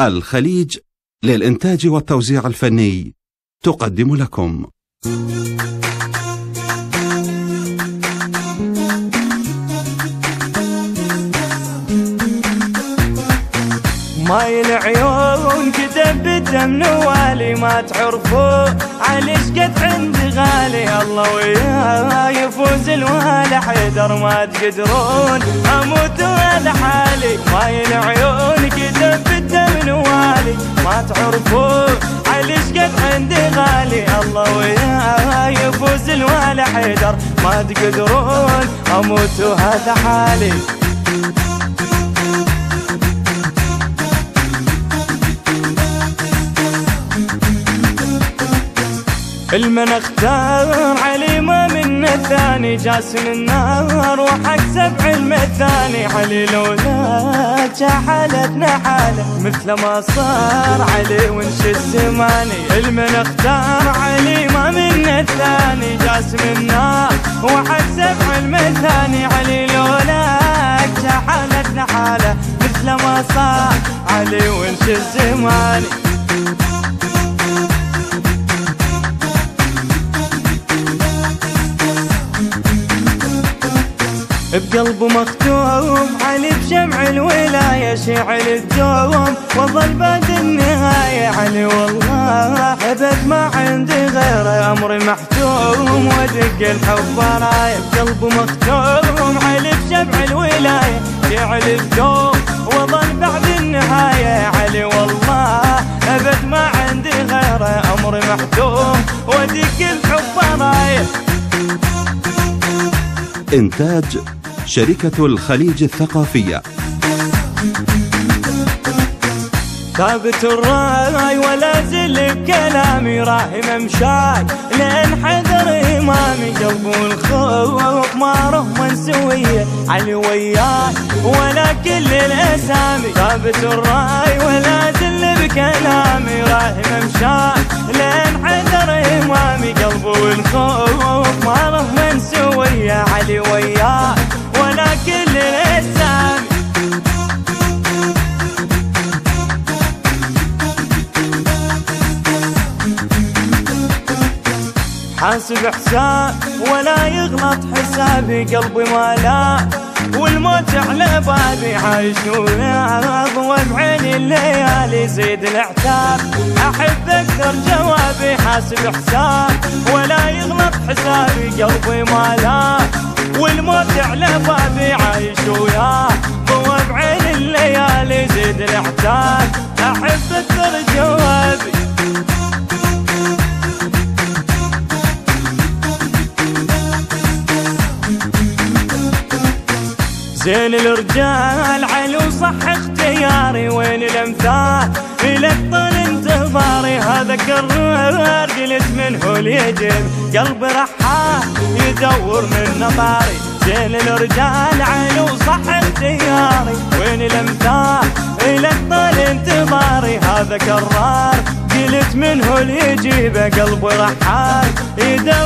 الخليج للإنتاج والتوزيع الفني تقدم لكم. ماي العيون كتب بالدم نوالي ما تعرفوا على قد عندي غالي؟ الله وياه يفوز الوالي حيدر ما تقدرون. أموت وأنا حالي. ماي العيون يفوز الوالي حيدر ما تقدرون أموت وهذا حالي. المن اختار علي ما من الثاني جاسم النار وحق سبع المثاني. علي لولا حالتنا حالة مثل ما صار علي ونش الزماني المن اختار الثاني جاسم النار وحق سبع المثاني علي لولا حالتنا حالة مثل ما صار. علي ونش الزماني بقلبه مختوم علي بشمع الولاية شعل الدوم. وظل بعد النهاية علي والله أبد ما عندي غير أمري محتوم ودق الحب راية بقلبه مختوم علي بشمع الولاية. شعل الدوم وظل بعد النهاية. علي والله أبد ما عندي غير أمري محتوم ودق الحب راية إنتاج شركة الخليج الثقافية. ثابت الرأي ولا زل بكلامي راهي ممشاي لين حذر امامي قلب الخوف ما رهم منسوية علي وياي ولا كل الأسامي ثابت الرأي ولا زل بكلامي راهي ممشاي لين حذر امامي قلب الخوف ما رهم منسوية علي وياي حاسب حساب ولا يغلط حسابي قلبي ما لا والموت على بابي عايش وياض بعيني الليالي زيد العتاب أحب أكثر جوابي حاسب حساب ولا يغلط حسابي قلبي ما لا والموت على بابي عايش وياه ضوى بعين الليالي زيد العتاب أحب زين الرجال علو صح اختياري وين الأمثال الابطال انتظاري؟ هذا كرر قلت منه ليجب قلب رحال يدور من نظاري. زين الرجال علو صح اختياري وين الأمثال الابطال انتظاري؟ هذا كرر قلت منه ليجيب قلب رحال يدور